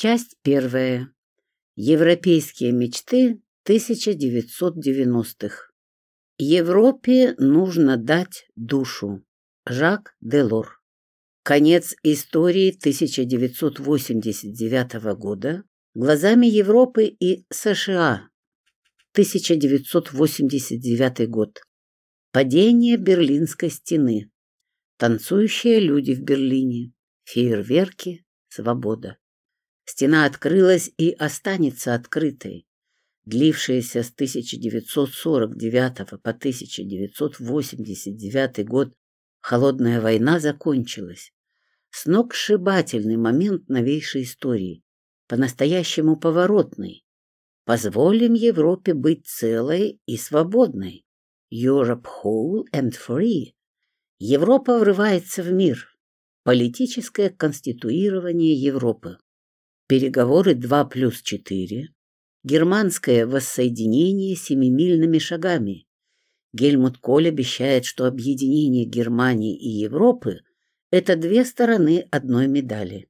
Часть первая. Европейские мечты 1990-х. Европе нужно дать душу. Жак Делор. Конец истории 1989 года глазами Европы и США. 1989 год. Падение Берлинской стены. Танцующие люди в Берлине. Фейерверки. Свобода. Стена открылась и останется открытой. Длившаяся с 1949 по 1989 год холодная война закончилась. Сногсшибательный момент новейшей истории, по-настоящему поворотный. Позволим Европе быть целой и свободной. Europe whole and free. Европа врывается в мир. Политическое конституирование Европы переговоры 2 плюс 4, германское воссоединение семимильными шагами. Гельмут Коль обещает, что объединение Германии и Европы – это две стороны одной медали.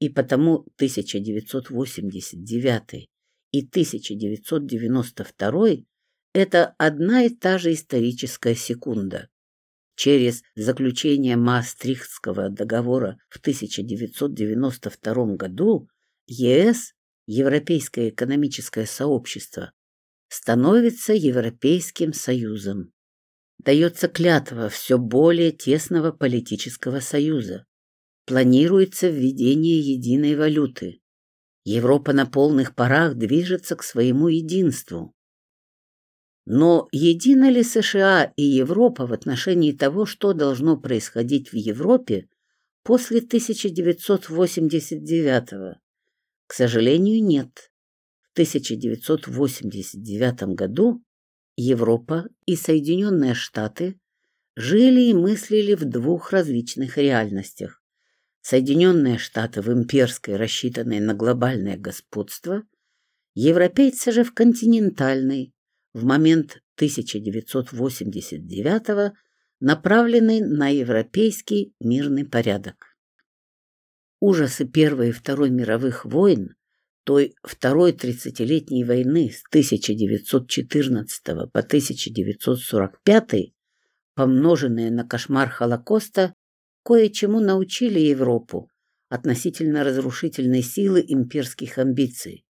И потому 1989 и 1992 – это одна и та же историческая секунда. Через заключение Маастрихтского договора в 1992 году ЕС, Европейское экономическое сообщество, становится Европейским Союзом. Дается клятва все более тесного политического союза. Планируется введение единой валюты. Европа на полных парах движется к своему единству. Но едины ли США и Европа в отношении того, что должно происходить в Европе после 1989 года? К сожалению, нет. В 1989 году Европа и Соединенные Штаты жили и мыслили в двух различных реальностях. Соединенные Штаты в имперской, рассчитанной на глобальное господство, европейцы же в континентальной, в момент 1989 направленный на европейский мирный порядок ужасы Первой и Второй мировых войн, той Второй тридцатилетней войны с 1914 по 1945, помноженные на кошмар Холокоста, кое-чему научили Европу относительно разрушительной силы имперских амбиций.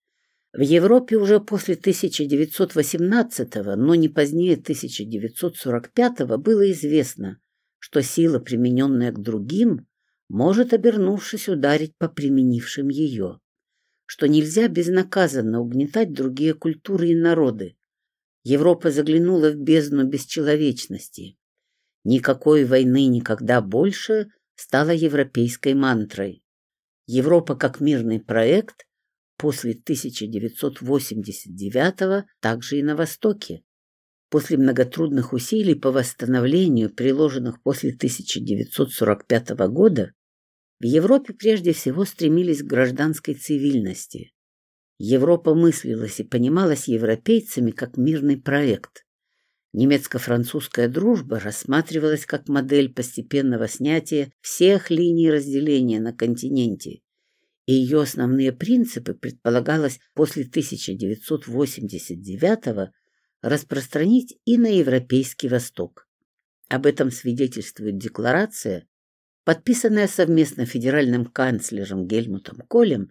В Европе уже после 1918, но не позднее 1945 было известно, что сила, примененная к другим, может, обернувшись, ударить по применившим ее, что нельзя безнаказанно угнетать другие культуры и народы. Европа заглянула в бездну бесчеловечности. Никакой войны никогда больше стала европейской мантрой. Европа как мирный проект после 1989 также и на Востоке. После многотрудных усилий по восстановлению, приложенных после 1945 года, в Европе прежде всего стремились к гражданской цивильности. Европа мыслилась и понималась европейцами как мирный проект. Немецко-французская дружба рассматривалась как модель постепенного снятия всех линий разделения на континенте, и ее основные принципы предполагалось после 1989 распространить и на Европейский Восток. Об этом свидетельствует декларация, подписанная совместно федеральным канцлером Гельмутом Колем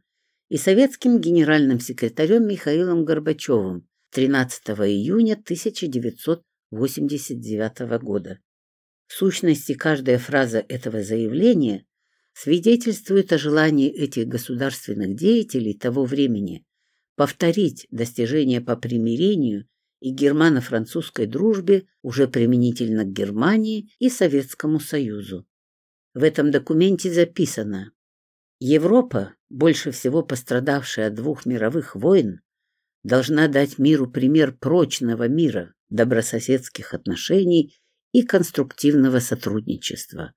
и советским генеральным секретарем Михаилом Горбачевым 13 июня 1989 года. В сущности, каждая фраза этого заявления свидетельствует о желании этих государственных деятелей того времени повторить достижения по примирению и германо-французской дружбе уже применительно к Германии и Советскому Союзу. В этом документе записано «Европа, больше всего пострадавшая от двух мировых войн, должна дать миру пример прочного мира, добрососедских отношений и конструктивного сотрудничества.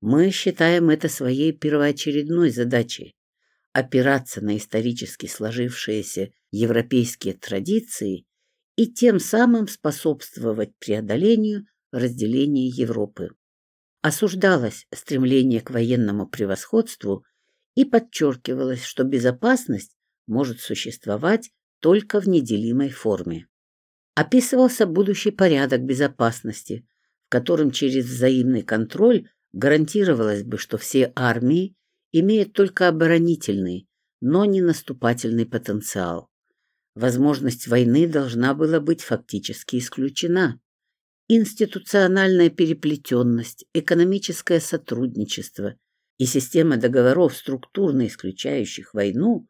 Мы считаем это своей первоочередной задачей – опираться на исторически сложившиеся европейские традиции и тем самым способствовать преодолению разделения Европы осуждалось стремление к военному превосходству и подчеркивалось, что безопасность может существовать только в неделимой форме. Описывался будущий порядок безопасности, в котором через взаимный контроль гарантировалось бы, что все армии имеют только оборонительный, но не наступательный потенциал. Возможность войны должна была быть фактически исключена. Институциональная переплетенность, экономическое сотрудничество и система договоров, структурно исключающих войну,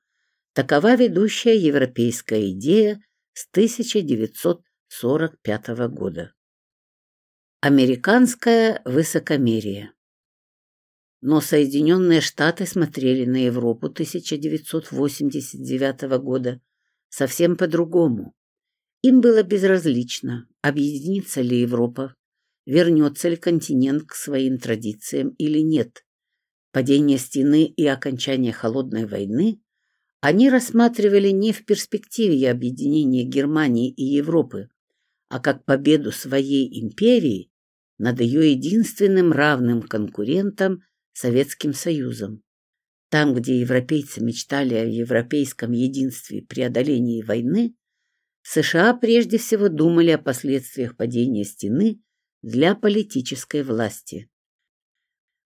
такова ведущая европейская идея с 1945 года. Американское высокомерие но Соединенные Штаты смотрели на Европу 1989 года совсем по-другому. Им было безразлично, объединится ли Европа, вернется ли континент к своим традициям или нет. Падение стены и окончание холодной войны они рассматривали не в перспективе объединения Германии и Европы, а как победу своей империи над ее единственным равным конкурентом Советским Союзом. Там, где европейцы мечтали о европейском единстве и преодолении войны, США прежде всего думали о последствиях падения стены для политической власти.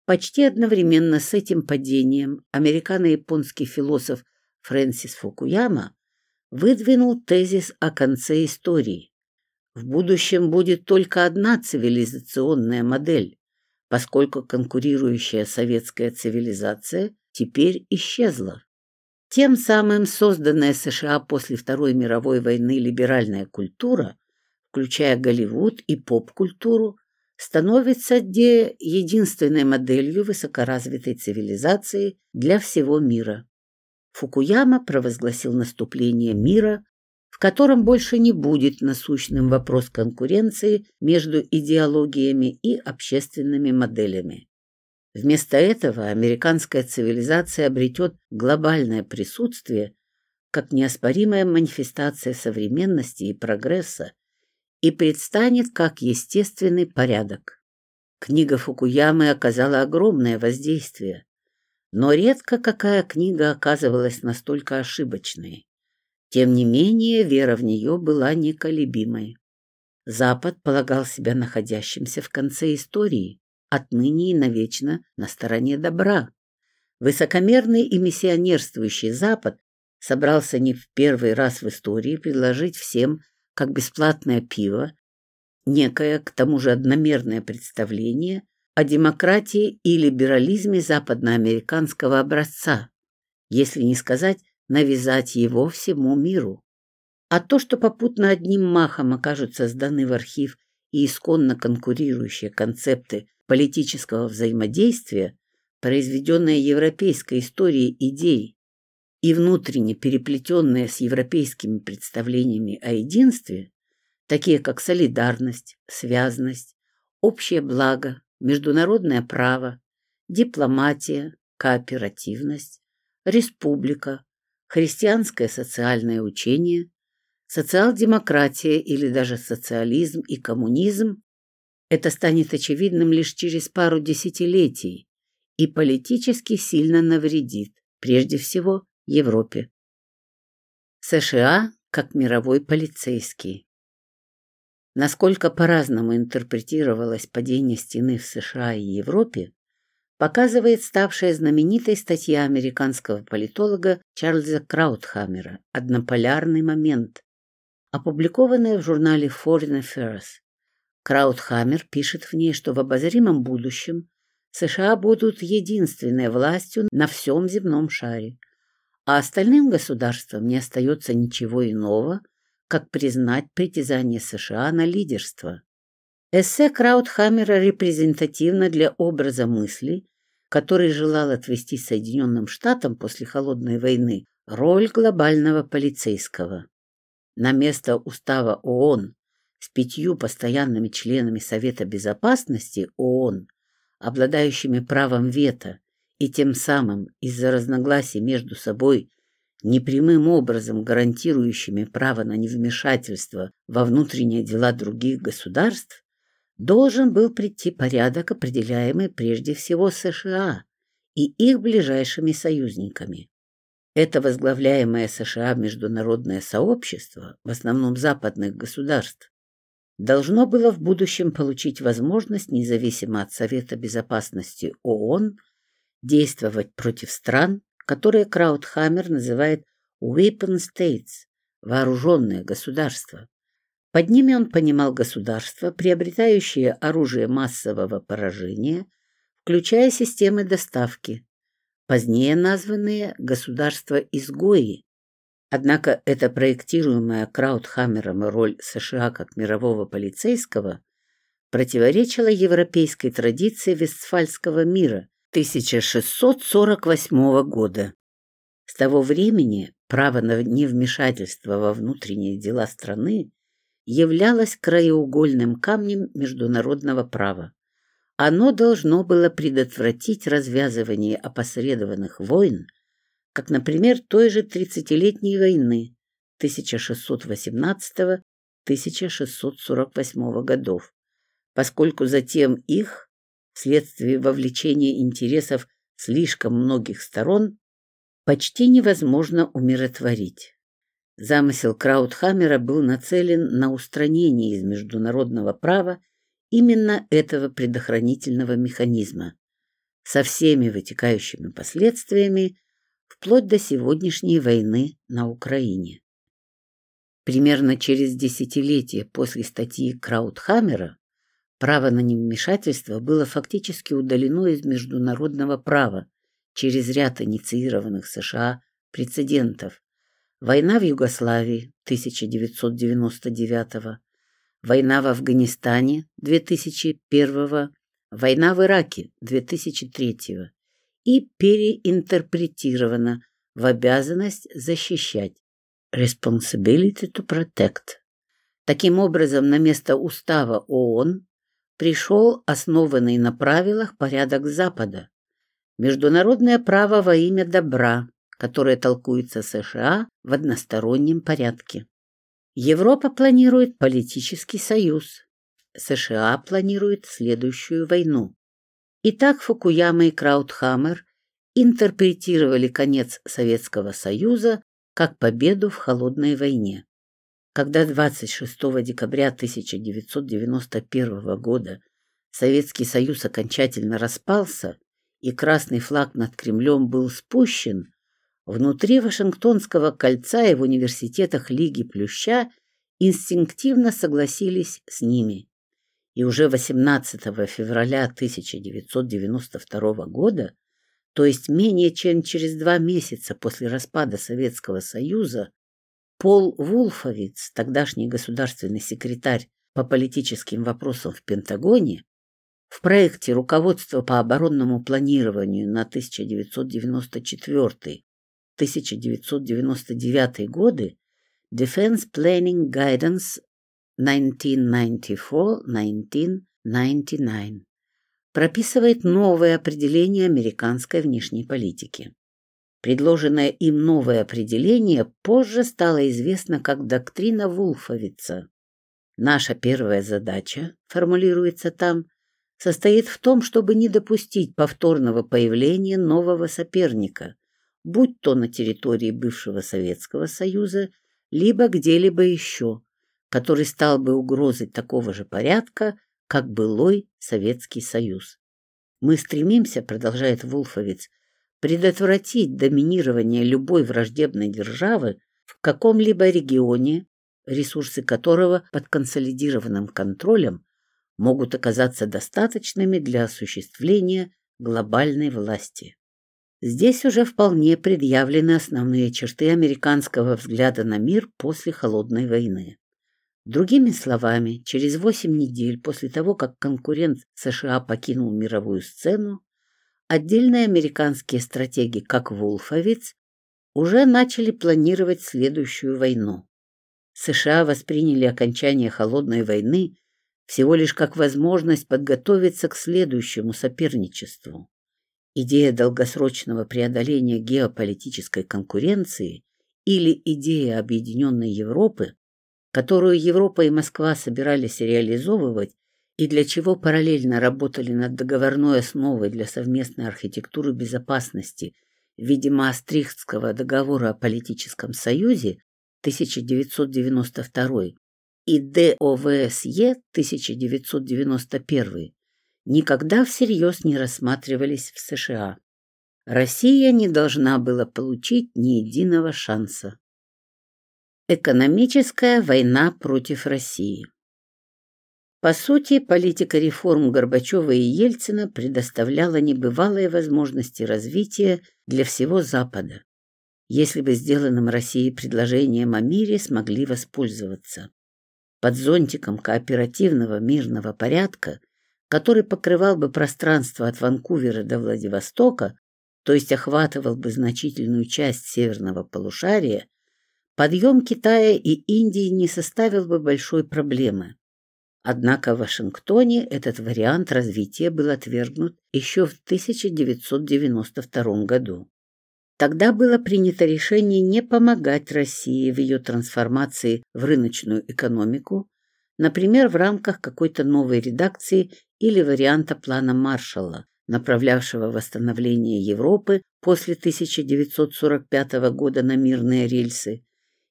Почти одновременно с этим падением американо-японский философ Фрэнсис Фукуяма выдвинул тезис о конце истории. В будущем будет только одна цивилизационная модель поскольку конкурирующая советская цивилизация теперь исчезла. Тем самым созданная США после Второй мировой войны либеральная культура, включая Голливуд и поп-культуру, становится где единственной моделью высокоразвитой цивилизации для всего мира. Фукуяма провозгласил наступление мира в котором больше не будет насущным вопрос конкуренции между идеологиями и общественными моделями. Вместо этого американская цивилизация обретет глобальное присутствие как неоспоримая манифестация современности и прогресса и предстанет как естественный порядок. Книга Фукуямы оказала огромное воздействие, но редко какая книга оказывалась настолько ошибочной. Тем не менее, вера в нее была неколебимой. Запад полагал себя находящимся в конце истории, отныне и навечно на стороне добра. Высокомерный и миссионерствующий Запад собрался не в первый раз в истории предложить всем, как бесплатное пиво, некое, к тому же одномерное представление о демократии и либерализме западноамериканского образца, если не сказать навязать его всему миру. А то, что попутно одним махом окажутся сданы в архив и исконно конкурирующие концепты политического взаимодействия, произведенные европейской историей идей и внутренне переплетенные с европейскими представлениями о единстве, такие как солидарность, связность, общее благо, международное право, дипломатия, кооперативность, республика, христианское социальное учение, социал-демократия или даже социализм и коммунизм, это станет очевидным лишь через пару десятилетий и политически сильно навредит, прежде всего, Европе. США как мировой полицейский. Насколько по-разному интерпретировалось падение стены в США и Европе, показывает ставшая знаменитой статья американского политолога Чарльза Краутхаммера «Однополярный момент», опубликованная в журнале Foreign Affairs. Краутхаммер пишет в ней, что в обозримом будущем США будут единственной властью на всем земном шаре, а остальным государствам не остается ничего иного, как признать притязание США на лидерство. Эссе Краутхаммера репрезентативно для образа мысли, который желал отвести Соединенным Штатам после Холодной войны роль глобального полицейского. На место устава ООН с пятью постоянными членами Совета Безопасности ООН, обладающими правом вето и тем самым из-за разногласий между собой непрямым образом гарантирующими право на невмешательство во внутренние дела других государств, должен был прийти порядок, определяемый прежде всего США и их ближайшими союзниками. Это возглавляемое США международное сообщество, в основном западных государств, должно было в будущем получить возможность, независимо от Совета Безопасности ООН, действовать против стран, которые Краудхаммер называет «weapon states» – вооруженные государства. Под ними он понимал государства, приобретающие оружие массового поражения, включая системы доставки, позднее названные государства-изгои. Однако эта проектируемая Краудхаммером роль США как мирового полицейского противоречила европейской традиции Вестфальского мира 1648 года. С того времени право на невмешательство во внутренние дела страны являлось краеугольным камнем международного права. Оно должно было предотвратить развязывание опосредованных войн, как, например, той же Тридцатилетней войны 1618-1648 годов, поскольку затем их, вследствие вовлечения интересов слишком многих сторон, почти невозможно умиротворить. Замысел Краудхаммера был нацелен на устранение из международного права именно этого предохранительного механизма со всеми вытекающими последствиями вплоть до сегодняшней войны на Украине. Примерно через десятилетие после статьи Краудхаммера право на невмешательство было фактически удалено из международного права через ряд инициированных США прецедентов, Война в Югославии 1999, война в Афганистане 2001, война в Ираке 2003 и переинтерпретирована в обязанность защищать responsibility to protect. Таким образом, на место устава ООН пришел основанный на правилах порядок Запада, международное право во имя добра, которое толкуется США в одностороннем порядке. Европа планирует политический союз. США планирует следующую войну. Итак, Фукуяма и Краудхаммер интерпретировали конец Советского Союза как победу в холодной войне. Когда 26 декабря 1991 года Советский Союз окончательно распался и красный флаг над Кремлем был спущен, Внутри Вашингтонского кольца и в университетах Лиги Плюща инстинктивно согласились с ними. И уже 18 февраля 1992 года, то есть менее чем через два месяца после распада Советского Союза, Пол Вулфовиц, тогдашний государственный секретарь по политическим вопросам в Пентагоне, в проекте руководства по оборонному планированию на 1994 1999 годы Defense Planning Guidance 1994-1999 прописывает новое определение американской внешней политики. Предложенное им новое определение позже стало известно как доктрина Вулфовица. Наша первая задача, формулируется там, состоит в том, чтобы не допустить повторного появления нового соперника, будь то на территории бывшего Советского Союза, либо где-либо еще, который стал бы угрозой такого же порядка, как былой Советский Союз. Мы стремимся, продолжает Вулфовец, предотвратить доминирование любой враждебной державы в каком-либо регионе, ресурсы которого под консолидированным контролем могут оказаться достаточными для осуществления глобальной власти. Здесь уже вполне предъявлены основные черты американского взгляда на мир после Холодной войны. Другими словами, через восемь недель после того, как конкурент США покинул мировую сцену, отдельные американские стратеги, как Вулфовиц, уже начали планировать следующую войну. США восприняли окончание Холодной войны всего лишь как возможность подготовиться к следующему соперничеству. Идея долгосрочного преодоления геополитической конкуренции или идея объединенной Европы, которую Европа и Москва собирались реализовывать и для чего параллельно работали над договорной основой для совместной архитектуры безопасности в виде Маастрихтского договора о политическом союзе 1992 и ДОВСЕ 1991 никогда всерьез не рассматривались в США. Россия не должна была получить ни единого шанса. Экономическая война против России По сути, политика реформ Горбачева и Ельцина предоставляла небывалые возможности развития для всего Запада, если бы сделанным России предложением о мире смогли воспользоваться. Под зонтиком кооперативного мирного порядка, который покрывал бы пространство от Ванкувера до Владивостока, то есть охватывал бы значительную часть северного полушария, подъем Китая и Индии не составил бы большой проблемы. Однако в Вашингтоне этот вариант развития был отвергнут еще в 1992 году. Тогда было принято решение не помогать России в ее трансформации в рыночную экономику, например, в рамках какой-то новой редакции или варианта плана Маршалла, направлявшего восстановление Европы после 1945 года на мирные рельсы,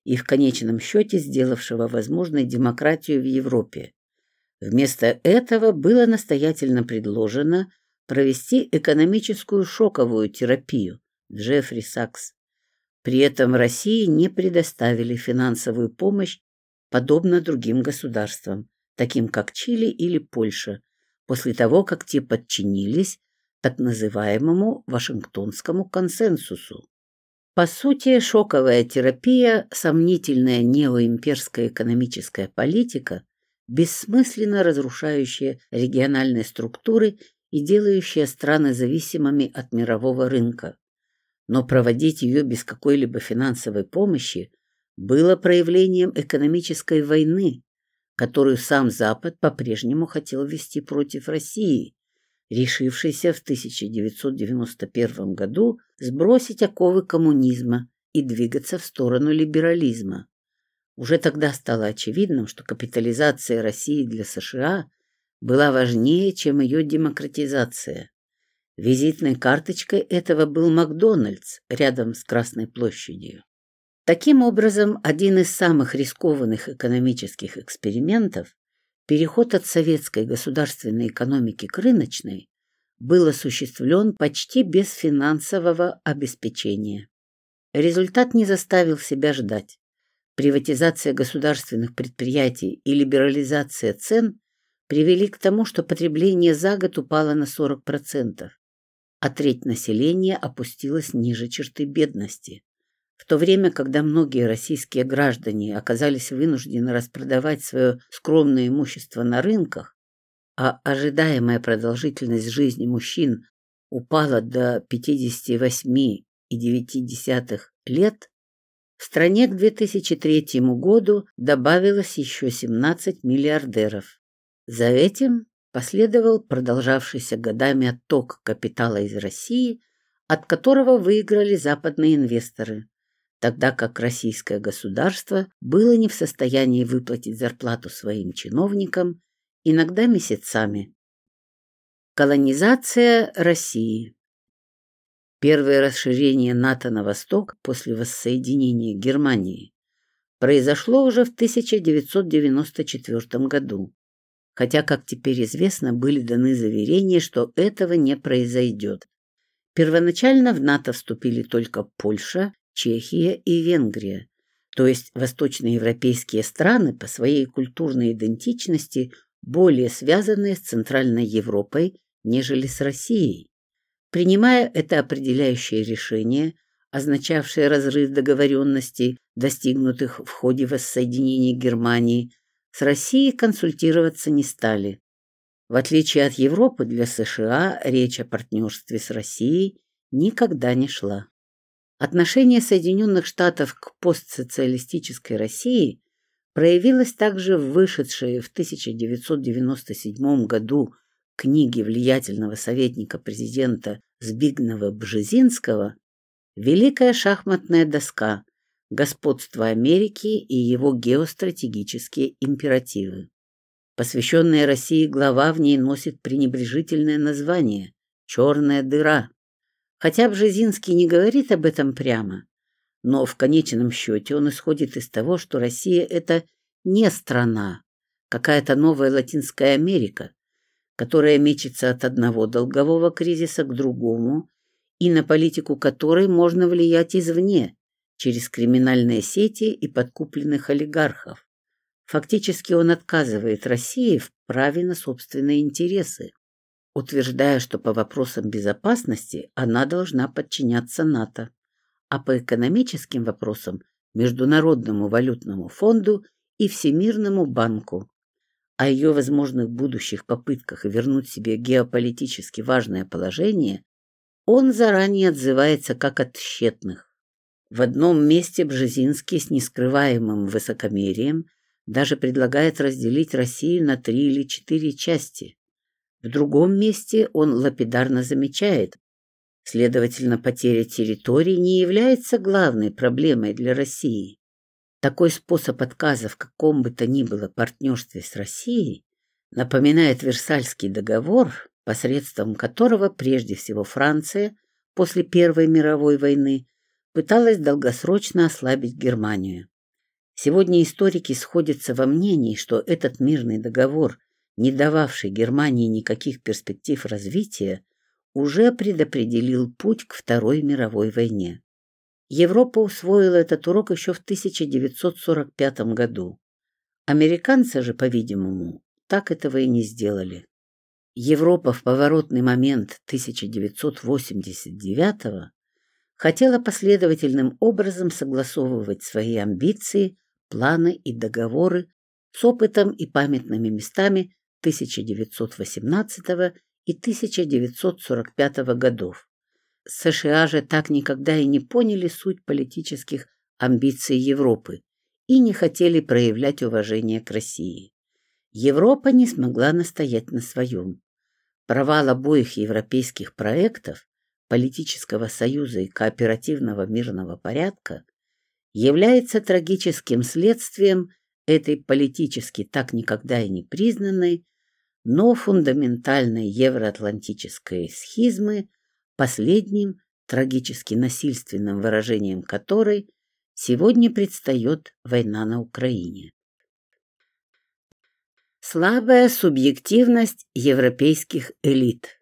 и в конечном счете сделавшего возможной демократию в Европе. Вместо этого было настоятельно предложено провести экономическую шоковую терапию Джеффри Сакс. При этом России не предоставили финансовую помощь, подобно другим государствам, таким как Чили или Польша, после того, как те подчинились так называемому Вашингтонскому консенсусу. По сути, шоковая терапия, сомнительная неоимперская экономическая политика, бессмысленно разрушающая региональные структуры и делающая страны зависимыми от мирового рынка. Но проводить ее без какой-либо финансовой помощи было проявлением экономической войны, которую сам Запад по-прежнему хотел вести против России, решившийся в 1991 году сбросить оковы коммунизма и двигаться в сторону либерализма. Уже тогда стало очевидным, что капитализация России для США была важнее, чем ее демократизация. Визитной карточкой этого был Макдональдс рядом с Красной площадью. Таким образом, один из самых рискованных экономических экспериментов переход от советской государственной экономики к рыночной был осуществлен почти без финансового обеспечения. Результат не заставил себя ждать. Приватизация государственных предприятий и либерализация цен привели к тому, что потребление за год упало на 40%, а треть населения опустилась ниже черты бедности. В то время, когда многие российские граждане оказались вынуждены распродавать свое скромное имущество на рынках, а ожидаемая продолжительность жизни мужчин упала до 58,9 лет, в стране к 2003 году добавилось еще 17 миллиардеров. За этим последовал продолжавшийся годами отток капитала из России, от которого выиграли западные инвесторы тогда как российское государство было не в состоянии выплатить зарплату своим чиновникам, иногда месяцами. Колонизация России Первое расширение НАТО на восток после воссоединения Германии произошло уже в 1994 году, хотя, как теперь известно, были даны заверения, что этого не произойдет. Первоначально в НАТО вступили только Польша Чехия и Венгрия, то есть восточноевропейские страны по своей культурной идентичности более связанные с Центральной Европой, нежели с Россией. Принимая это определяющее решение, означавшее разрыв договоренностей, достигнутых в ходе воссоединения Германии, с Россией консультироваться не стали. В отличие от Европы, для США речь о партнерстве с Россией никогда не шла. Отношение Соединенных Штатов к постсоциалистической России проявилось также в вышедшей в 1997 году книге влиятельного советника президента Збигнева Бжезинского «Великая шахматная доска. Господство Америки и его геостратегические императивы». Посвященная России глава в ней носит пренебрежительное название «Черная дыра». Хотя Бжезинский не говорит об этом прямо, но в конечном счете он исходит из того, что Россия – это не страна, какая-то новая Латинская Америка, которая мечется от одного долгового кризиса к другому и на политику которой можно влиять извне, через криминальные сети и подкупленных олигархов. Фактически он отказывает России в праве на собственные интересы, утверждая, что по вопросам безопасности она должна подчиняться НАТО, а по экономическим вопросам – Международному валютному фонду и Всемирному банку. О ее возможных будущих попытках вернуть себе геополитически важное положение он заранее отзывается как от тщетных. В одном месте Бжезинский с нескрываемым высокомерием даже предлагает разделить Россию на три или четыре части. В другом месте он лапидарно замечает, следовательно, потеря территорий не является главной проблемой для России. Такой способ отказа в каком бы то ни было партнерстве с Россией напоминает Версальский договор, посредством которого прежде всего Франция после Первой мировой войны пыталась долгосрочно ослабить Германию. Сегодня историки сходятся во мнении, что этот мирный договор, не дававший Германии никаких перспектив развития, уже предопределил путь к Второй мировой войне. Европа усвоила этот урок еще в 1945 году. Американцы же, по-видимому, так этого и не сделали. Европа в поворотный момент 1989 хотела последовательным образом согласовывать свои амбиции, планы и договоры с опытом и памятными местами 1918 и 1945 годов. США же так никогда и не поняли суть политических амбиций Европы и не хотели проявлять уважение к России. Европа не смогла настоять на своем. Провал обоих европейских проектов, политического союза и кооперативного мирного порядка, является трагическим следствием этой политически так никогда и не признанной, но фундаментальной евроатлантической схизмы, последним трагически насильственным выражением которой сегодня предстает война на Украине. Слабая субъективность европейских элит.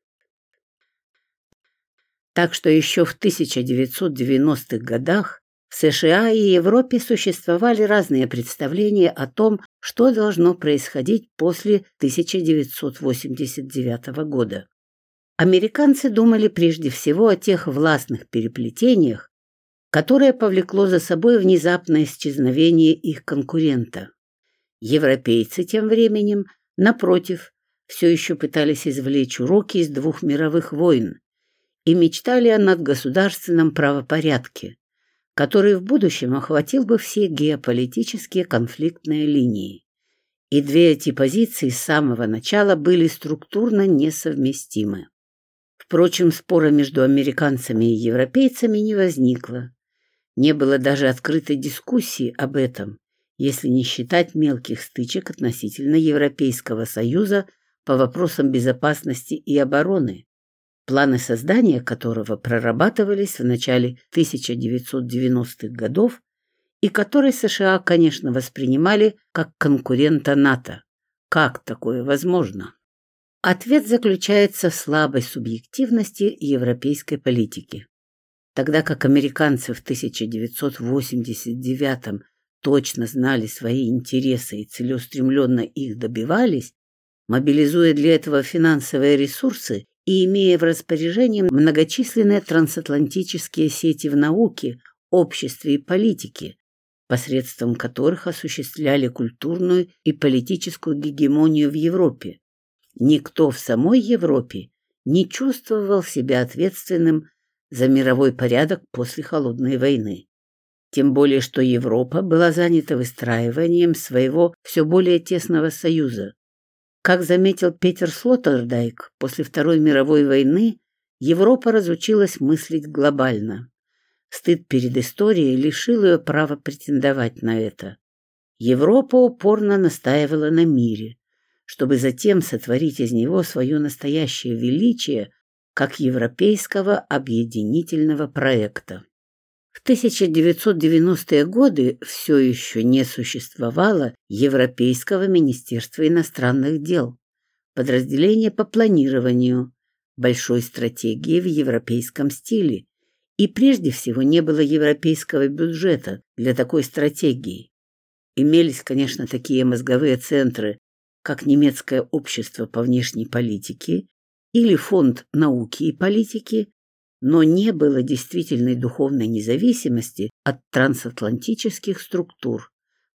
Так что еще в 1990-х годах в США и Европе существовали разные представления о том, что должно происходить после 1989 года. Американцы думали прежде всего о тех властных переплетениях, которое повлекло за собой внезапное исчезновение их конкурента. Европейцы тем временем, напротив, все еще пытались извлечь уроки из двух мировых войн и мечтали о надгосударственном правопорядке, который в будущем охватил бы все геополитические конфликтные линии. И две эти позиции с самого начала были структурно несовместимы. Впрочем, спора между американцами и европейцами не возникло. Не было даже открытой дискуссии об этом, если не считать мелких стычек относительно Европейского Союза по вопросам безопасности и обороны, планы создания которого прорабатывались в начале 1990-х годов и который США, конечно, воспринимали как конкурента НАТО. Как такое возможно? Ответ заключается в слабой субъективности европейской политики. Тогда как американцы в 1989 точно знали свои интересы и целеустремленно их добивались, мобилизуя для этого финансовые ресурсы и имея в распоряжении многочисленные трансатлантические сети в науке, обществе и политике, посредством которых осуществляли культурную и политическую гегемонию в Европе. Никто в самой Европе не чувствовал себя ответственным за мировой порядок после Холодной войны. Тем более, что Европа была занята выстраиванием своего все более тесного союза. Как заметил Петер Слоттердайк, после Второй мировой войны Европа разучилась мыслить глобально. Стыд перед историей лишил ее права претендовать на это. Европа упорно настаивала на мире, чтобы затем сотворить из него свое настоящее величие как европейского объединительного проекта. В 1990-е годы все еще не существовало Европейского министерства иностранных дел, подразделения по планированию, большой стратегии в европейском стиле, и прежде всего не было европейского бюджета для такой стратегии. Имелись, конечно, такие мозговые центры, как немецкое общество по внешней политике или фонд науки и политики, но не было действительной духовной независимости от трансатлантических структур,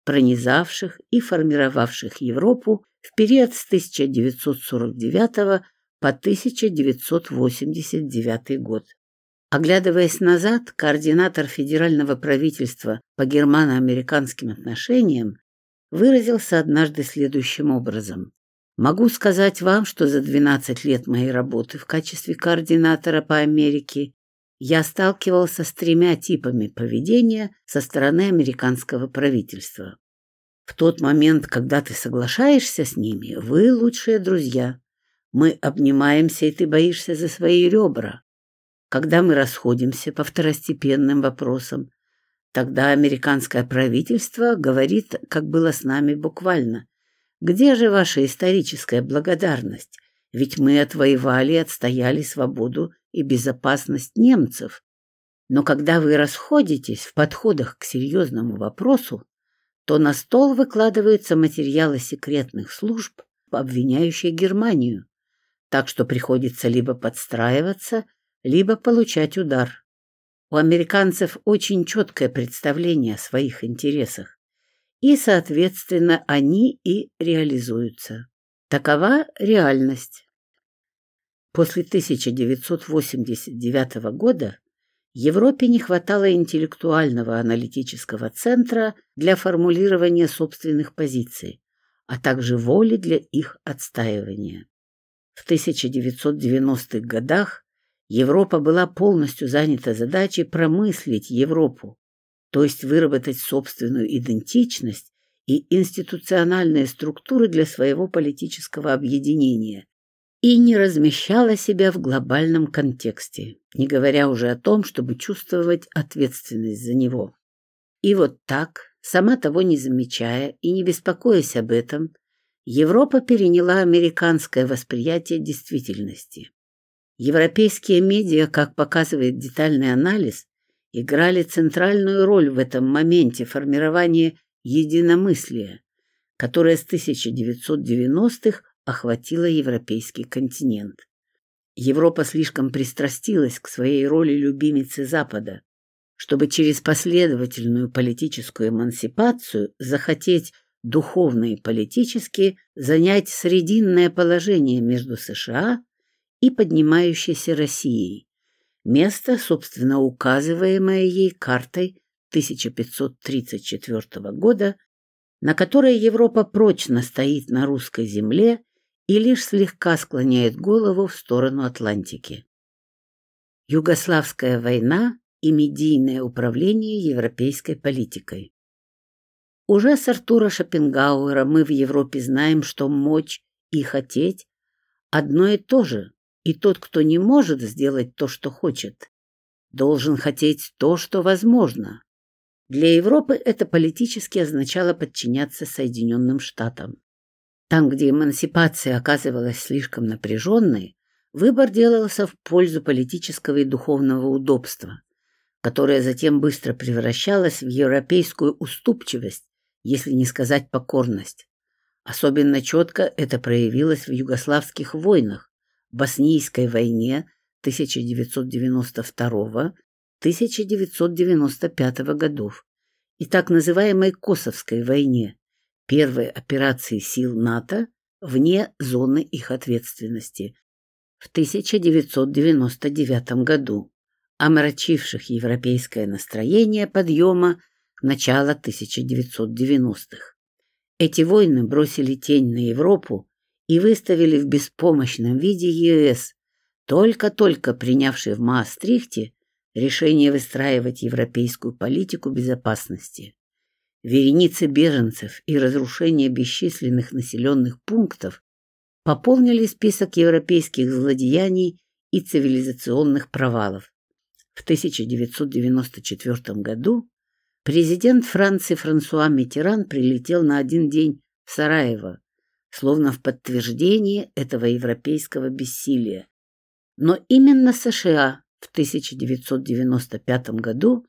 пронизавших и формировавших Европу в период с 1949 по 1989 год. Оглядываясь назад, координатор федерального правительства по германо-американским отношениям выразился однажды следующим образом. Могу сказать вам, что за 12 лет моей работы в качестве координатора по Америке я сталкивался с тремя типами поведения со стороны американского правительства. В тот момент, когда ты соглашаешься с ними, вы лучшие друзья. Мы обнимаемся, и ты боишься за свои ребра. Когда мы расходимся по второстепенным вопросам, тогда американское правительство говорит, как было с нами буквально. Где же ваша историческая благодарность? Ведь мы отвоевали и отстояли свободу и безопасность немцев. Но когда вы расходитесь в подходах к серьезному вопросу, то на стол выкладываются материалы секретных служб, обвиняющие Германию. Так что приходится либо подстраиваться, либо получать удар. У американцев очень четкое представление о своих интересах и, соответственно, они и реализуются. Такова реальность. После 1989 года Европе не хватало интеллектуального аналитического центра для формулирования собственных позиций, а также воли для их отстаивания. В 1990-х годах Европа была полностью занята задачей промыслить Европу, то есть выработать собственную идентичность и институциональные структуры для своего политического объединения, и не размещала себя в глобальном контексте, не говоря уже о том, чтобы чувствовать ответственность за него. И вот так, сама того не замечая и не беспокоясь об этом, Европа переняла американское восприятие действительности. Европейские медиа, как показывает детальный анализ, играли центральную роль в этом моменте формирования единомыслия, которое с 1990-х охватило европейский континент. Европа слишком пристрастилась к своей роли любимицы Запада, чтобы через последовательную политическую эмансипацию захотеть духовно и политически занять срединное положение между США и поднимающейся Россией, место, собственно, указываемое ей картой 1534 года, на которой Европа прочно стоит на русской земле и лишь слегка склоняет голову в сторону Атлантики. Югославская война и медийное управление европейской политикой. Уже с Артура Шопенгауэра мы в Европе знаем, что мочь и хотеть одно и то же, и тот, кто не может сделать то, что хочет, должен хотеть то, что возможно. Для Европы это политически означало подчиняться Соединенным Штатам. Там, где эмансипация оказывалась слишком напряженной, выбор делался в пользу политического и духовного удобства, которое затем быстро превращалось в европейскую уступчивость, если не сказать покорность. Особенно четко это проявилось в югославских войнах, Боснийской войне 1992-1995 годов и так называемой Косовской войне, первой операции сил НАТО вне зоны их ответственности в 1999 году, омрачивших европейское настроение подъема начала 1990-х. Эти войны бросили тень на Европу и выставили в беспомощном виде ЕС, только-только принявший в Маастрихте решение выстраивать европейскую политику безопасности. вереницы беженцев и разрушение бесчисленных населенных пунктов пополнили список европейских злодеяний и цивилизационных провалов. В 1994 году президент Франции Франсуа Миттеран прилетел на один день в Сараево, словно в подтверждение этого европейского бессилия. Но именно США в 1995 году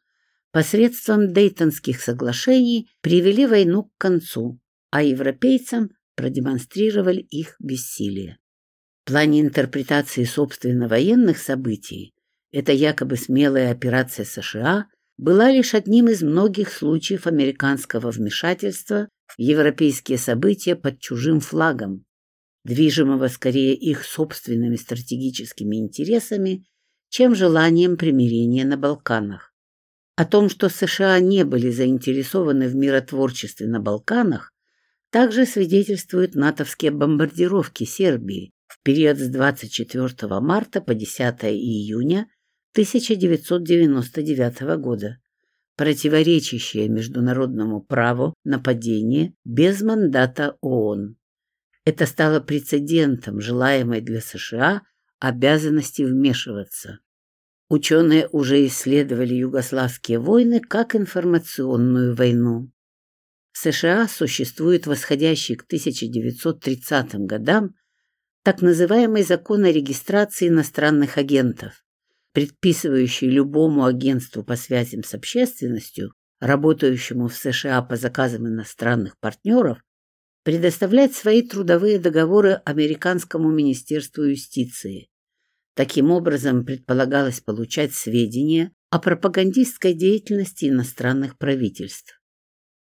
посредством Дейтонских соглашений привели войну к концу, а европейцам продемонстрировали их бессилие. В плане интерпретации собственно военных событий эта якобы смелая операция США была лишь одним из многих случаев американского вмешательства в европейские события под чужим флагом, движимого скорее их собственными стратегическими интересами, чем желанием примирения на Балканах. О том, что США не были заинтересованы в миротворчестве на Балканах, также свидетельствуют натовские бомбардировки Сербии в период с 24 марта по 10 июня 1999 года, противоречащее международному праву нападение без мандата ООН. Это стало прецедентом желаемой для США обязанности вмешиваться. Ученые уже исследовали югославские войны как информационную войну. В США существует восходящий к 1930 годам так называемый закон о регистрации иностранных агентов, предписывающий любому агентству по связям с общественностью, работающему в США по заказам иностранных партнеров, предоставлять свои трудовые договоры Американскому Министерству юстиции. Таким образом, предполагалось получать сведения о пропагандистской деятельности иностранных правительств.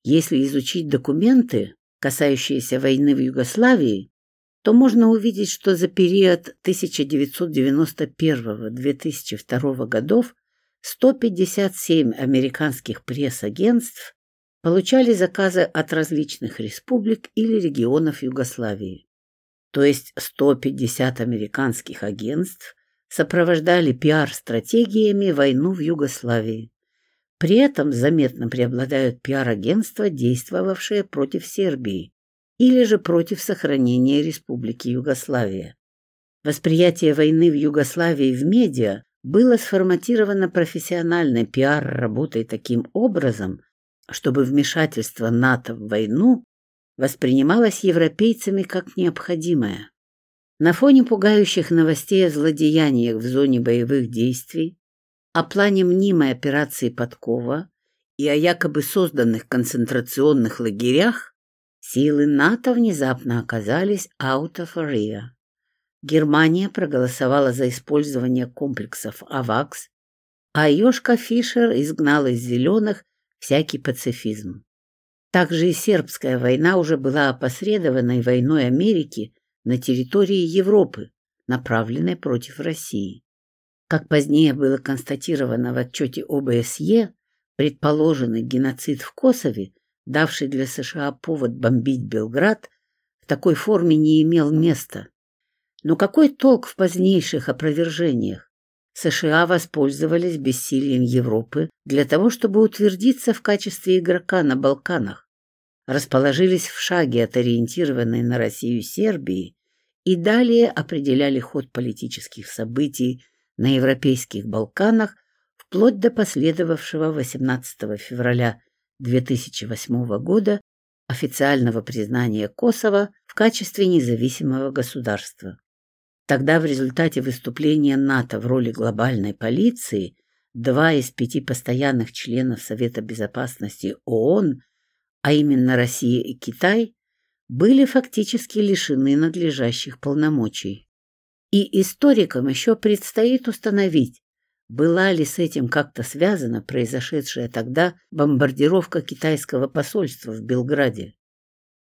Если изучить документы, касающиеся войны в Югославии, то можно увидеть, что за период 1991-2002 годов 157 американских пресс-агентств получали заказы от различных республик или регионов Югославии. То есть 150 американских агентств сопровождали пиар-стратегиями войну в Югославии. При этом заметно преобладают пиар-агентства, действовавшие против Сербии или же против сохранения Республики Югославия. Восприятие войны в Югославии в медиа было сформатировано профессиональной пиар-работой таким образом, чтобы вмешательство НАТО в войну воспринималось европейцами как необходимое. На фоне пугающих новостей о злодеяниях в зоне боевых действий, о плане мнимой операции Подкова и о якобы созданных концентрационных лагерях, силы НАТО внезапно оказались out of area. Германия проголосовала за использование комплексов АВАКС, а Йошка Фишер изгнал из зеленых всякий пацифизм. Также и сербская война уже была опосредованной войной Америки на территории Европы, направленной против России. Как позднее было констатировано в отчете ОБСЕ, предположенный геноцид в Косове, давший для США повод бомбить Белград, в такой форме не имел места. Но какой толк в позднейших опровержениях? США воспользовались бессилием Европы для того, чтобы утвердиться в качестве игрока на Балканах, расположились в шаге от ориентированной на Россию Сербии и далее определяли ход политических событий на европейских Балканах вплоть до последовавшего 18 февраля 2008 года официального признания Косово в качестве независимого государства. Тогда в результате выступления НАТО в роли глобальной полиции два из пяти постоянных членов Совета Безопасности ООН, а именно Россия и Китай, были фактически лишены надлежащих полномочий. И историкам еще предстоит установить, была ли с этим как-то связана произошедшая тогда бомбардировка китайского посольства в Белграде.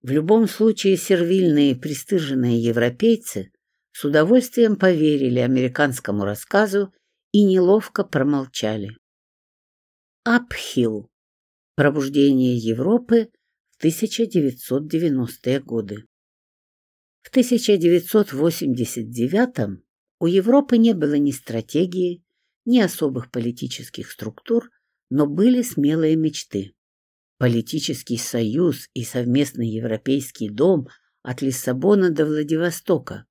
В любом случае сервильные пристыженные европейцы с удовольствием поверили американскому рассказу и неловко промолчали. Апхилл. Пробуждение Европы в 1990-е годы. В 1989 у Европы не было ни стратегии, ни особых политических структур, но были смелые мечты. политический союз и совместный Европейский дом от Лиссабона до Владивостока.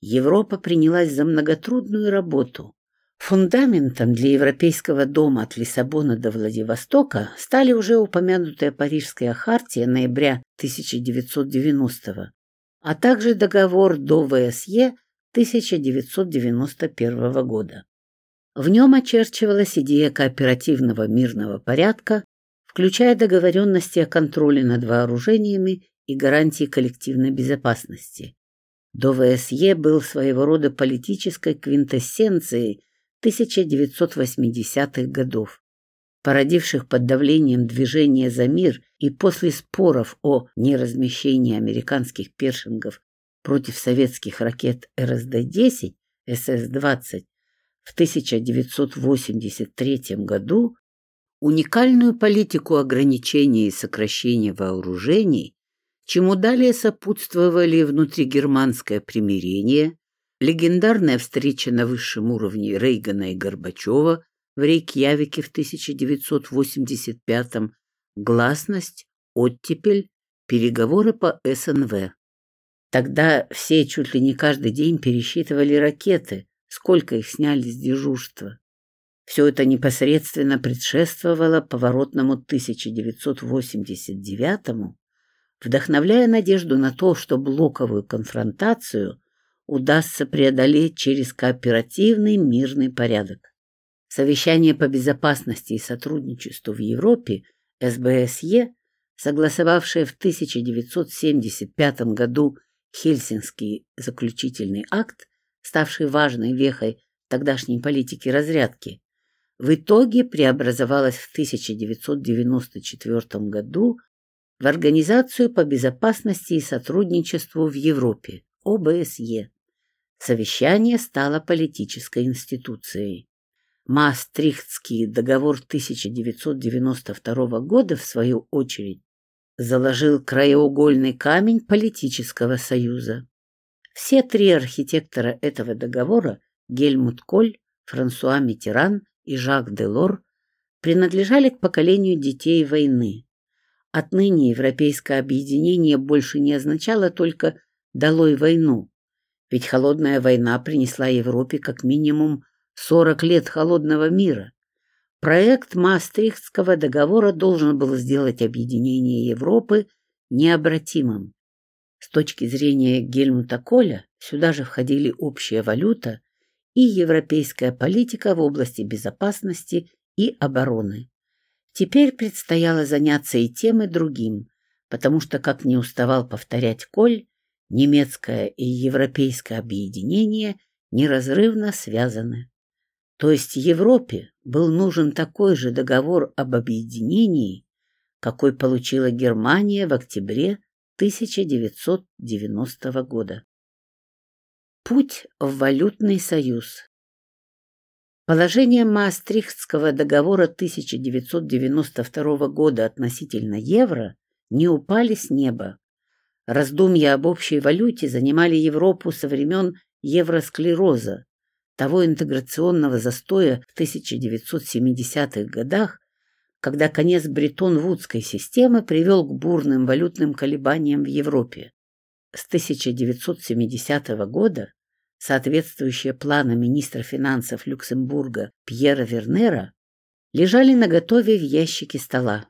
Европа принялась за многотрудную работу. Фундаментом для Европейского дома от Лиссабона до Владивостока стали уже упомянутая Парижская хартия ноября 1990 а также договор до ВСЕ 1991 года. В нем очерчивалась идея кооперативного мирного порядка, включая договоренности о контроле над вооружениями и гарантии коллективной безопасности. До ВСЕ был своего рода политической квинтэссенцией 1980-х годов, породивших под давлением движения за мир и после споров о неразмещении американских першингов против советских ракет РСД-10, СС-20 в 1983 году уникальную политику ограничения и сокращения вооружений, чему далее сопутствовали внутригерманское примирение, легендарная встреча на высшем уровне Рейгана и Горбачева в Рейкьявике в 1985 гласность, оттепель, переговоры по СНВ. Тогда все чуть ли не каждый день пересчитывали ракеты, сколько их сняли с дежурства. Все это непосредственно предшествовало поворотному 1989-му, вдохновляя надежду на то, что блоковую конфронтацию удастся преодолеть через кооперативный мирный порядок. Совещание по безопасности и сотрудничеству в Европе СБСЕ, согласовавшее в 1975 году Хельсинский заключительный акт, ставший важной вехой тогдашней политики разрядки, в итоге преобразовалась в 1994 году в Организацию по безопасности и сотрудничеству в Европе, ОБСЕ. Совещание стало политической институцией. Маастрихтский договор 1992 года, в свою очередь, заложил краеугольный камень политического союза. Все три архитектора этого договора – Гельмут Коль, Франсуа Митеран и Жак Делор – принадлежали к поколению детей войны. Отныне европейское объединение больше не означало только «долой войну», ведь холодная война принесла Европе как минимум 40 лет холодного мира. Проект Маастрихтского договора должен был сделать объединение Европы необратимым. С точки зрения Гельмута Коля сюда же входили общая валюта и европейская политика в области безопасности и обороны. Теперь предстояло заняться и тем, и другим, потому что, как не уставал повторять Коль, немецкое и европейское объединение неразрывно связаны. То есть Европе был нужен такой же договор об объединении, какой получила Германия в октябре 1990 года. Путь в валютный союз Положения Маастрихтского договора 1992 года относительно евро не упали с неба. Раздумья об общей валюте занимали Европу со времен евросклероза, того интеграционного застоя в 1970-х годах, когда конец Бреттон-Вудской системы привел к бурным валютным колебаниям в Европе. С 1970 года соответствующие планы министра финансов Люксембурга Пьера Вернера лежали наготове в ящике стола.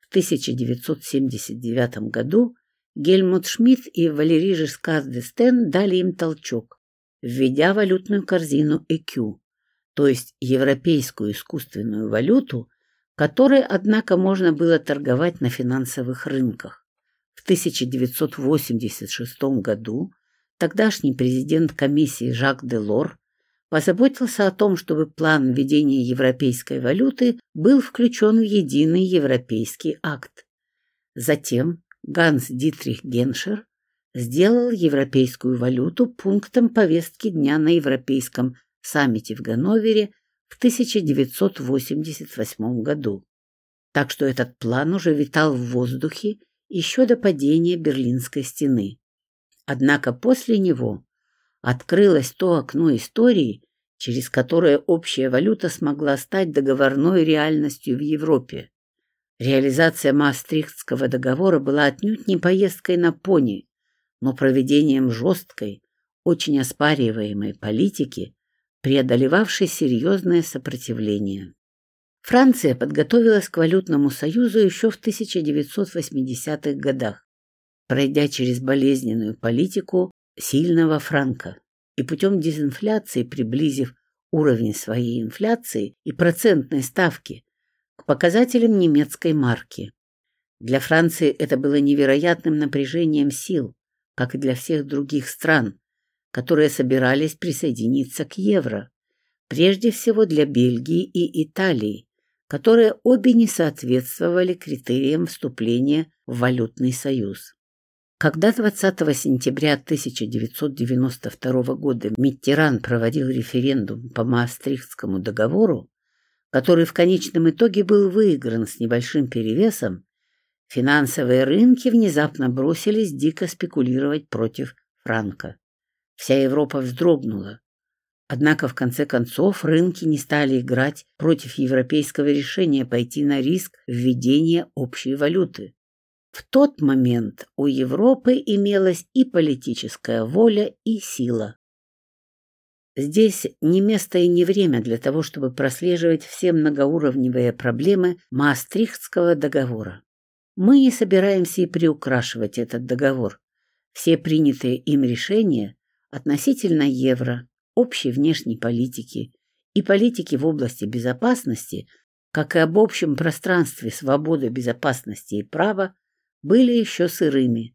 В 1979 году Гельмут Шмидт и Валерий Жескас де Стен дали им толчок, введя валютную корзину ЭКЮ, то есть европейскую искусственную валюту, которой, однако, можно было торговать на финансовых рынках. В 1986 году тогдашний президент комиссии Жак Делор позаботился о том, чтобы план введения европейской валюты был включен в единый европейский акт. Затем Ганс Дитрих Геншер сделал европейскую валюту пунктом повестки дня на Европейском саммите в Ганновере в 1988 году. Так что этот план уже витал в воздухе еще до падения Берлинской стены. Однако после него открылось то окно истории, через которое общая валюта смогла стать договорной реальностью в Европе. Реализация Маастрихтского договора была отнюдь не поездкой на пони, но проведением жесткой, очень оспариваемой политики, преодолевавшей серьезное сопротивление. Франция подготовилась к валютному союзу еще в 1980-х годах, пройдя через болезненную политику сильного франка и путем дезинфляции приблизив уровень своей инфляции и процентной ставки к показателям немецкой марки. Для Франции это было невероятным напряжением сил, как и для всех других стран, которые собирались присоединиться к евро, прежде всего для Бельгии и Италии, которые обе не соответствовали критериям вступления в валютный союз. Когда 20 сентября 1992 года Миттеран проводил референдум по Маастрихтскому договору, который в конечном итоге был выигран с небольшим перевесом, финансовые рынки внезапно бросились дико спекулировать против франка. Вся Европа вздрогнула, Однако, в конце концов, рынки не стали играть против европейского решения пойти на риск введения общей валюты. В тот момент у Европы имелась и политическая воля, и сила. Здесь не место и не время для того, чтобы прослеживать все многоуровневые проблемы Маастрихтского договора. Мы не собираемся и приукрашивать этот договор. Все принятые им решения относительно евро, общей внешней политики и политики в области безопасности, как и об общем пространстве свободы, безопасности и права, были еще сырыми.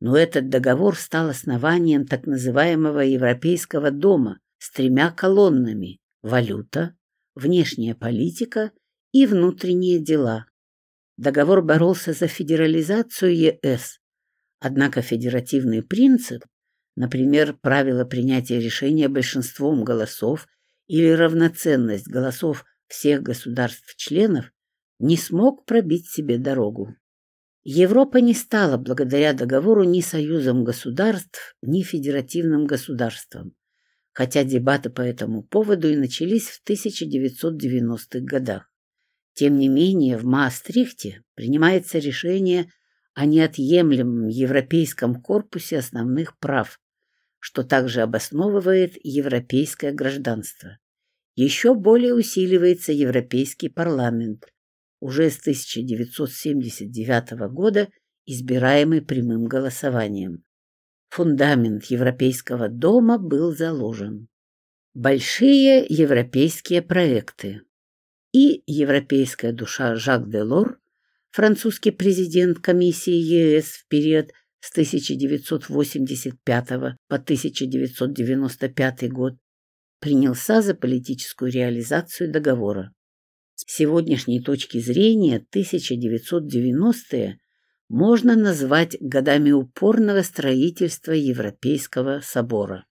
Но этот договор стал основанием так называемого Европейского дома с тремя колоннами – валюта, внешняя политика и внутренние дела. Договор боролся за федерализацию ЕС, однако федеративный принцип Например, правило принятия решения большинством голосов или равноценность голосов всех государств-членов не смог пробить себе дорогу. Европа не стала благодаря договору ни союзом государств, ни федеративным государством, хотя дебаты по этому поводу и начались в 1990-х годах. Тем не менее, в Маастрихте принимается решение о неотъемлемом европейском корпусе основных прав, что также обосновывает европейское гражданство. Еще более усиливается Европейский парламент, уже с 1979 года избираемый прямым голосованием. Фундамент Европейского дома был заложен. Большие европейские проекты. И европейская душа Жак Делор, французский президент комиссии ЕС в период с 1985 по 1995 год принялся за политическую реализацию договора. С сегодняшней точки зрения 1990-е можно назвать годами упорного строительства Европейского собора.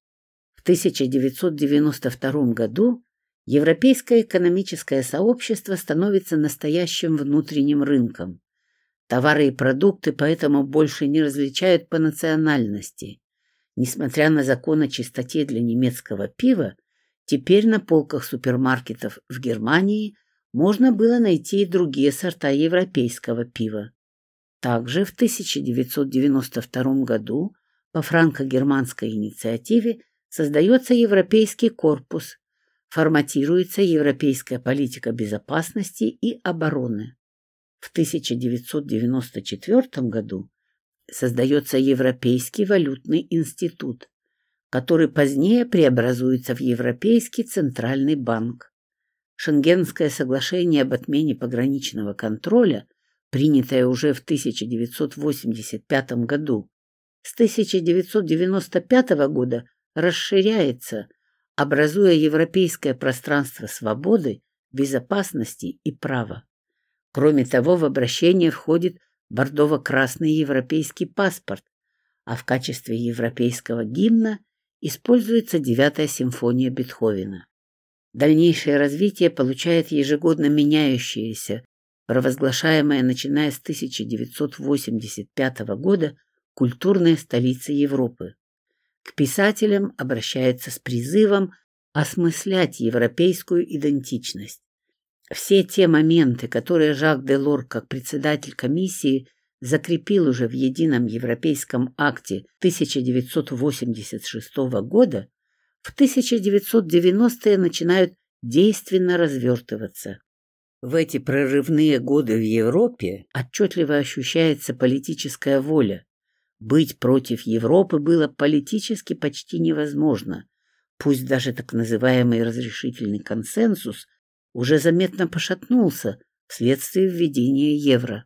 В 1992 году Европейское экономическое сообщество становится настоящим внутренним рынком. Товары и продукты поэтому больше не различают по национальности. Несмотря на закон о чистоте для немецкого пива, теперь на полках супермаркетов в Германии можно было найти и другие сорта европейского пива. Также в 1992 году по франко-германской инициативе создается Европейский корпус, форматируется европейская политика безопасности и обороны. В 1994 году создается Европейский валютный институт, который позднее преобразуется в Европейский центральный банк. Шенгенское соглашение об отмене пограничного контроля, принятое уже в 1985 году, с 1995 года расширяется, образуя европейское пространство свободы, безопасности и права. Кроме того, в обращение входит бордово-красный европейский паспорт, а в качестве европейского гимна используется девятая симфония Бетховена. Дальнейшее развитие получает ежегодно меняющееся, провозглашаемое начиная с 1985 года культурная столица Европы. К писателям обращается с призывом осмыслять европейскую идентичность. Все те моменты, которые Жак Делор как председатель комиссии закрепил уже в едином европейском акте 1986 года, в 1990-е начинают действенно развертываться. В эти прорывные годы в Европе отчетливо ощущается политическая воля. Быть против Европы было политически почти невозможно. Пусть даже так называемый разрешительный консенсус уже заметно пошатнулся вследствие введения евро.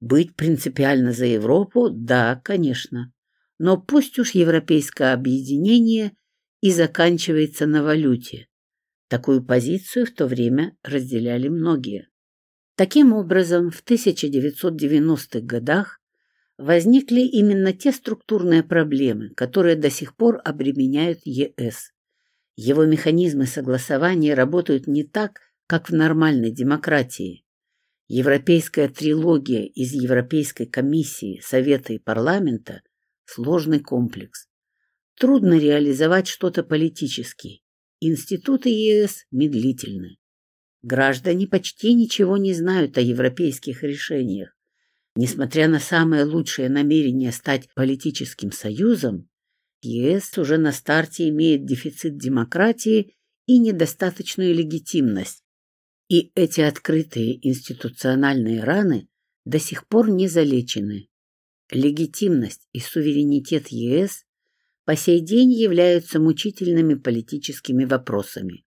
Быть принципиально за Европу – да, конечно. Но пусть уж европейское объединение и заканчивается на валюте. Такую позицию в то время разделяли многие. Таким образом, в 1990-х годах возникли именно те структурные проблемы, которые до сих пор обременяют ЕС. Его механизмы согласования работают не так, как в нормальной демократии. Европейская трилогия из Европейской комиссии, Совета и парламента – сложный комплекс. Трудно реализовать что-то политически. Институты ЕС медлительны. Граждане почти ничего не знают о европейских решениях. Несмотря на самые лучшие намерения стать политическим союзом, ЕС уже на старте имеет дефицит демократии и недостаточную легитимность. И эти открытые институциональные раны до сих пор не залечены. Легитимность и суверенитет ЕС по сей день являются мучительными политическими вопросами,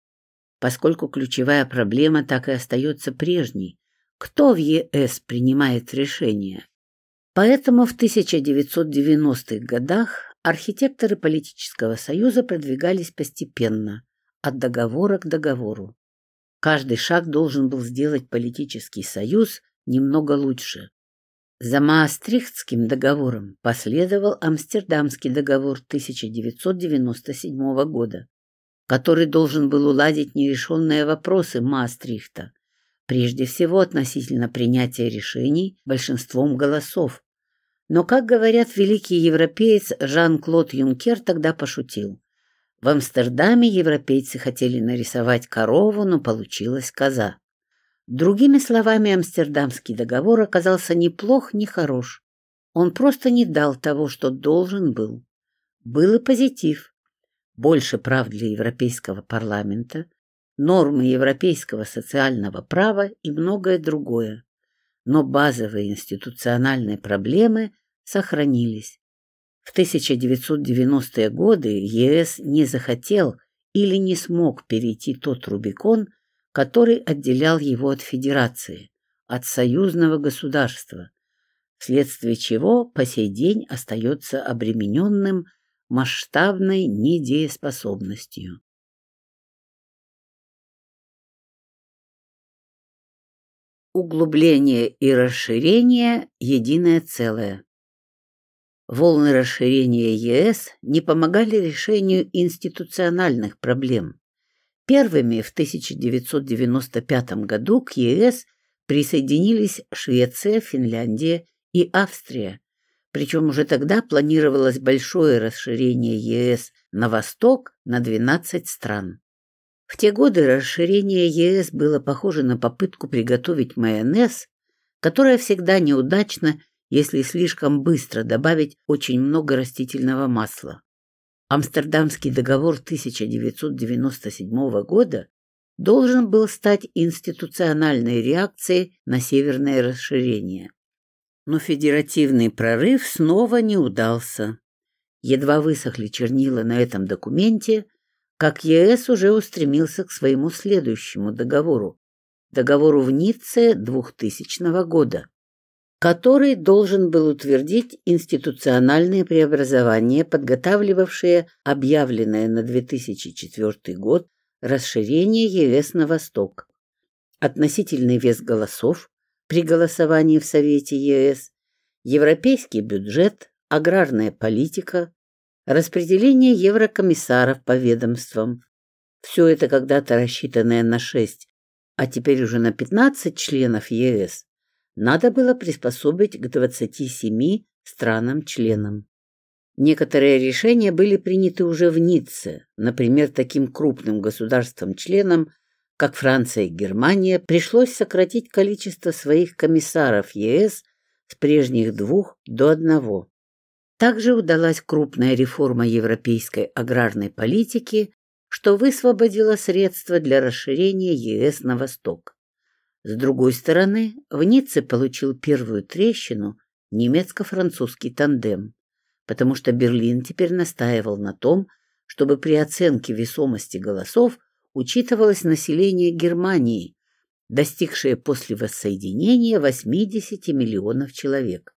поскольку ключевая проблема так и остается прежней. Кто в ЕС принимает решения? Поэтому в 1990-х годах архитекторы политического союза продвигались постепенно, от договора к договору. Каждый шаг должен был сделать политический союз немного лучше. За Маастрихтским договором последовал Амстердамский договор 1997 года, который должен был уладить нерешенные вопросы Маастрихта, прежде всего относительно принятия решений большинством голосов. Но, как говорят великий европеец Жан-Клод Юнкер тогда пошутил. В Амстердаме европейцы хотели нарисовать корову, но получилась коза. Другими словами, Амстердамский договор оказался ни плох, ни хорош. Он просто не дал того, что должен был. Был и позитив. Больше прав для Европейского парламента, нормы европейского социального права и многое другое. Но базовые институциональные проблемы сохранились. В 1990-е годы ЕС не захотел или не смог перейти тот Рубикон, который отделял его от федерации, от союзного государства, вследствие чего по сей день остается обремененным масштабной недееспособностью. Углубление и расширение – единое целое. Волны расширения ЕС не помогали решению институциональных проблем. Первыми в 1995 году к ЕС присоединились Швеция, Финляндия и Австрия. Причем уже тогда планировалось большое расширение ЕС на восток на 12 стран. В те годы расширение ЕС было похоже на попытку приготовить майонез, которая всегда неудачна, если слишком быстро добавить очень много растительного масла. Амстердамский договор 1997 года должен был стать институциональной реакцией на северное расширение. Но федеративный прорыв снова не удался. Едва высохли чернила на этом документе, как ЕС уже устремился к своему следующему договору, договору в Ницце 2000 года который должен был утвердить институциональные преобразования, подготавливавшие объявленное на 2004 год расширение ЕС на восток. Относительный вес голосов при голосовании в Совете ЕС, европейский бюджет, аграрная политика, распределение еврокомиссаров по ведомствам. Все это когда-то рассчитанное на 6, а теперь уже на 15 членов ЕС надо было приспособить к 27 странам-членам. Некоторые решения были приняты уже в Ницце, например, таким крупным государством-членом, как Франция и Германия, пришлось сократить количество своих комиссаров ЕС с прежних двух до одного. Также удалась крупная реформа европейской аграрной политики, что высвободило средства для расширения ЕС на восток. С другой стороны, в Ницце получил первую трещину немецко-французский тандем, потому что Берлин теперь настаивал на том, чтобы при оценке весомости голосов учитывалось население Германии, достигшее после воссоединения 80 миллионов человек.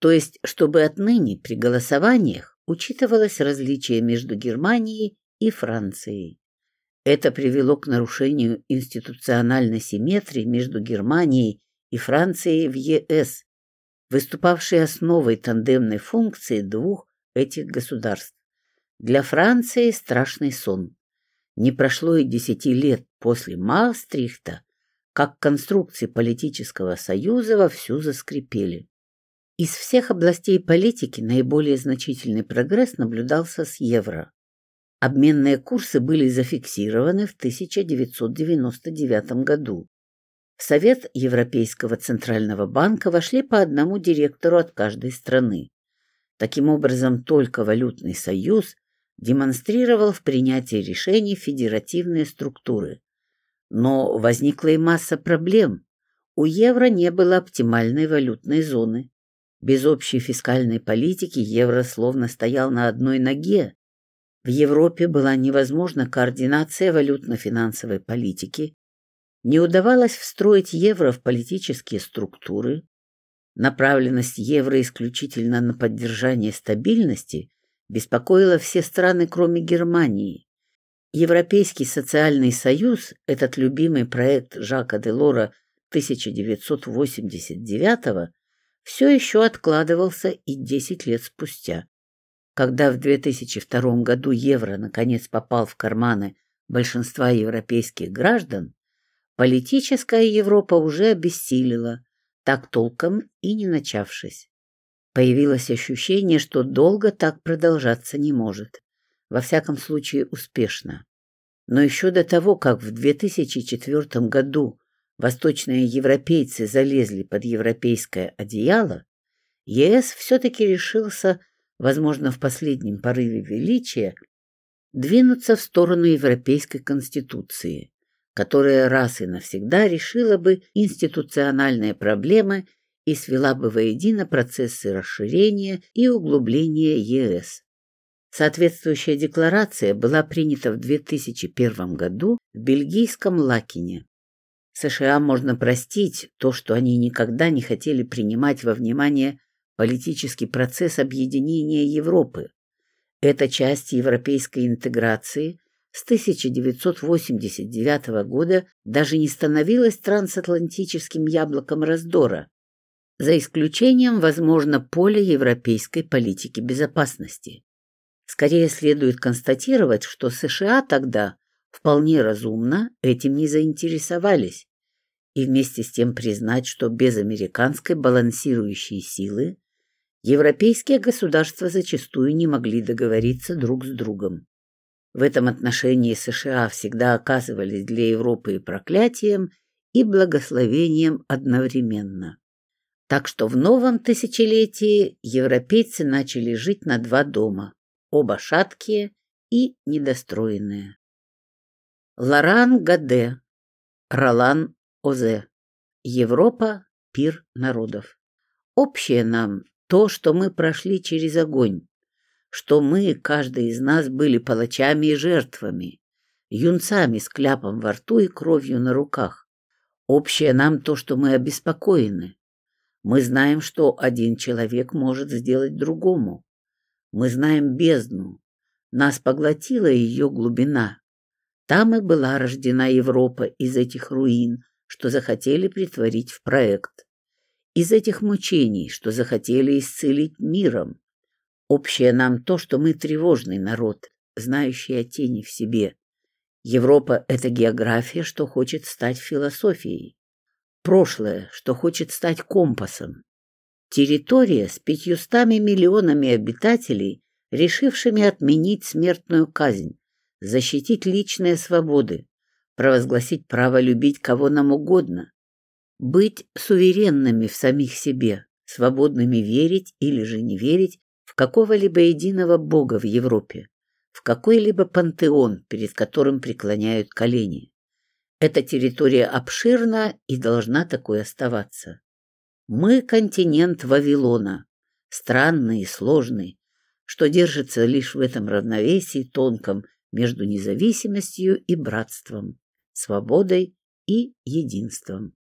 То есть, чтобы отныне при голосованиях учитывалось различие между Германией и Францией. Это привело к нарушению институциональной симметрии между Германией и Францией в ЕС, выступавшей основой тандемной функции двух этих государств. Для Франции страшный сон. Не прошло и десяти лет после Маастрихта, как конструкции политического союза вовсю заскрипели. Из всех областей политики наиболее значительный прогресс наблюдался с евро. Обменные курсы были зафиксированы в 1999 году. В Совет Европейского Центрального банка вошли по одному директору от каждой страны. Таким образом, только валютный союз демонстрировал в принятии решений федеративные структуры. Но возникла и масса проблем. У евро не было оптимальной валютной зоны. Без общей фискальной политики евро словно стоял на одной ноге. В Европе была невозможна координация валютно-финансовой политики, не удавалось встроить евро в политические структуры, направленность евро исключительно на поддержание стабильности беспокоила все страны, кроме Германии. Европейский социальный союз, этот любимый проект Жака Делора 1989 все еще откладывался и 10 лет спустя. Когда в 2002 году евро наконец попал в карманы большинства европейских граждан, политическая Европа уже обессилила, так толком и не начавшись. Появилось ощущение, что долго так продолжаться не может. Во всяком случае, успешно. Но еще до того, как в 2004 году восточные европейцы залезли под европейское одеяло, ЕС все-таки решился, возможно, в последнем порыве величия, двинуться в сторону Европейской Конституции, которая раз и навсегда решила бы институциональные проблемы и свела бы воедино процессы расширения и углубления ЕС. Соответствующая декларация была принята в 2001 году в бельгийском Лакине. США можно простить то, что они никогда не хотели принимать во внимание политический процесс объединения Европы. Это часть европейской интеграции с 1989 года даже не становилась трансатлантическим яблоком раздора, за исключением, возможно, поля европейской политики безопасности. Скорее следует констатировать, что США тогда вполне разумно этим не заинтересовались, и вместе с тем признать, что без американской балансирующей силы европейские государства зачастую не могли договориться друг с другом. В этом отношении США всегда оказывались для Европы и проклятием, и благословением одновременно. Так что в новом тысячелетии европейцы начали жить на два дома, оба шаткие и недостроенные. Лоран Гаде, Ролан Озе. Европа – пир народов. Общее нам то, что мы прошли через огонь, что мы, каждый из нас, были палачами и жертвами, юнцами с кляпом во рту и кровью на руках. Общее нам то, что мы обеспокоены. Мы знаем, что один человек может сделать другому. Мы знаем бездну. Нас поглотила ее глубина. Там и была рождена Европа из этих руин, что захотели притворить в проект. Из этих мучений, что захотели исцелить миром. Общее нам то, что мы тревожный народ, знающий о тени в себе. Европа — это география, что хочет стать философией. Прошлое, что хочет стать компасом. Территория с пятьюстами миллионами обитателей, решившими отменить смертную казнь, защитить личные свободы, провозгласить право любить кого нам угодно, быть суверенными в самих себе, свободными верить или же не верить в какого-либо единого бога в Европе, в какой-либо пантеон, перед которым преклоняют колени. Эта территория обширна и должна такой оставаться. Мы континент Вавилона, странный и сложный, что держится лишь в этом равновесии тонком между независимостью и братством, свободой и единством.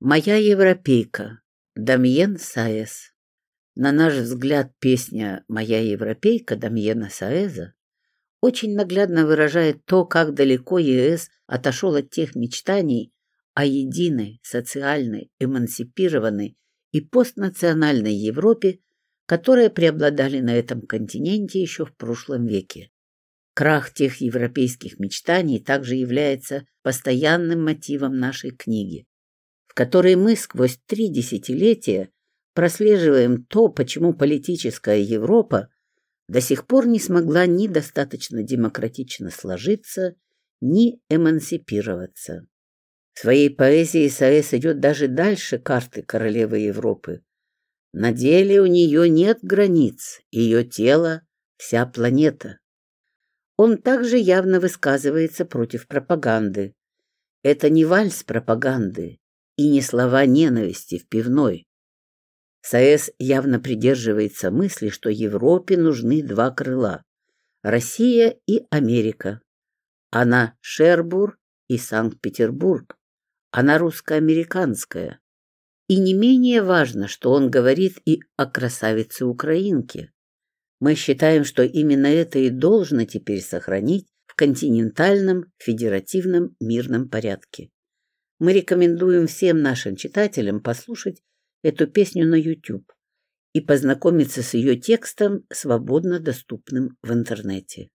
Моя европейка. Дамьен Саэс. На наш взгляд, песня «Моя европейка» Дамьена Саэза очень наглядно выражает то, как далеко ЕС отошел от тех мечтаний о единой, социальной, эмансипированной и постнациональной Европе, которые преобладали на этом континенте еще в прошлом веке. Крах тех европейских мечтаний также является постоянным мотивом нашей книги, которой мы сквозь три десятилетия прослеживаем то, почему политическая Европа до сих пор не смогла ни достаточно демократично сложиться, ни эмансипироваться. В своей поэзии Саэс идет даже дальше карты королевы Европы. На деле у нее нет границ, ее тело — вся планета. Он также явно высказывается против пропаганды. Это не вальс пропаганды и не слова ненависти в пивной. САЭС явно придерживается мысли, что Европе нужны два крыла – Россия и Америка. Она Шербур и Санкт-Петербург. Она русско-американская. И не менее важно, что он говорит и о красавице-украинке. Мы считаем, что именно это и должно теперь сохранить в континентальном федеративном мирном порядке. Мы рекомендуем всем нашим читателям послушать эту песню на YouTube и познакомиться с ее текстом, свободно доступным в интернете.